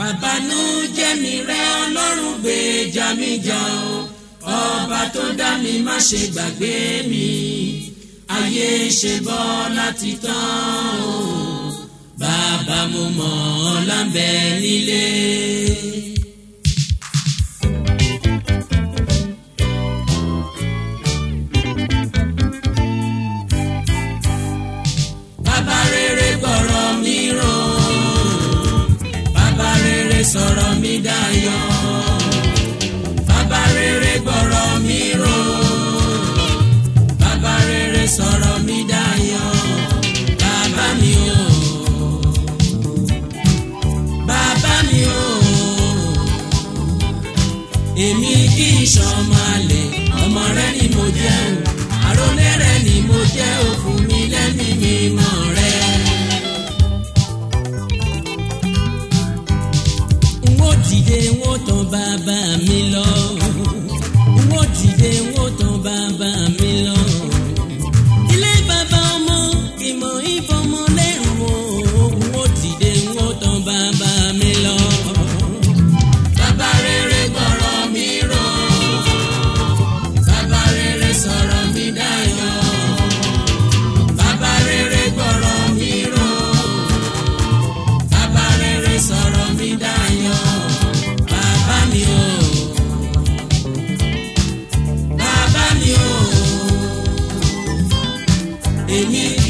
bàbánú jẹ́mi rẹ ọlọ́run gbèjà mi jà o ọba tó dá mi má ṣe gbàgbé mi ayé ṣe bọ́ láti tán o bàbá mo mọ̀ ọ́ lábẹ́ nílé. sọ̀rọ̀ mi dayọ̀ bàbá rere gbọ́rọ̀.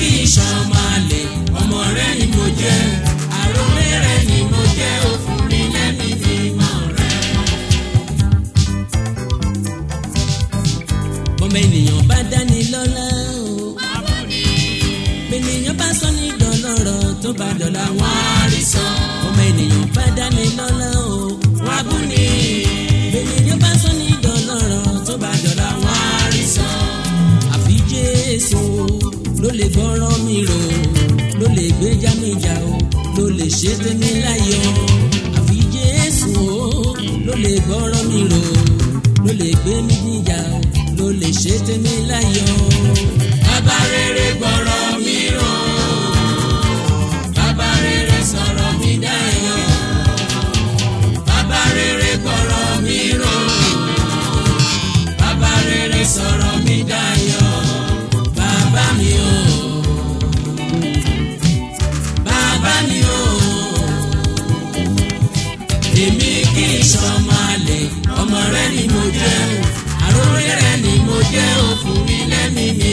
kí iṣan máa ni mo jẹ àròlé rẹ ni mo jẹ òfin rí lẹ́mí mi mọ̀ rẹ mọ́. wọ́n á rí sọ bọ́mọ ènìyàn bá dání. fọ́nrán mi rò ló lè gbéjà mi jà o ló lè ṣe tèmi láyọ̀ àfi Jésù o ló lè gbọ́ràn mi rò ló lè gbé mi níjà o ló lè ṣe tèmi láyọ̀. mi.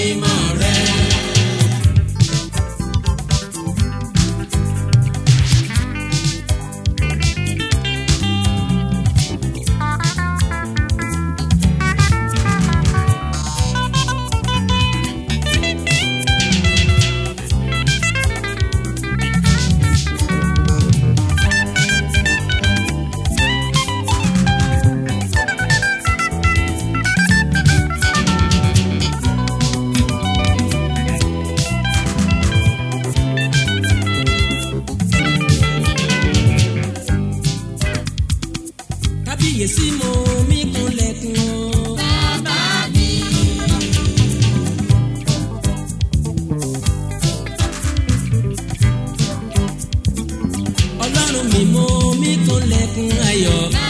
kábíyèsí mo mí kúnlẹ̀kùn o. bàbá mi. ọlọ́run mi mo mí kúnlẹ̀kùn ayọ̀. bàbá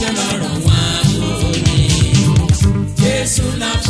jẹ́ lọ́rọ̀ wá òní. Jésù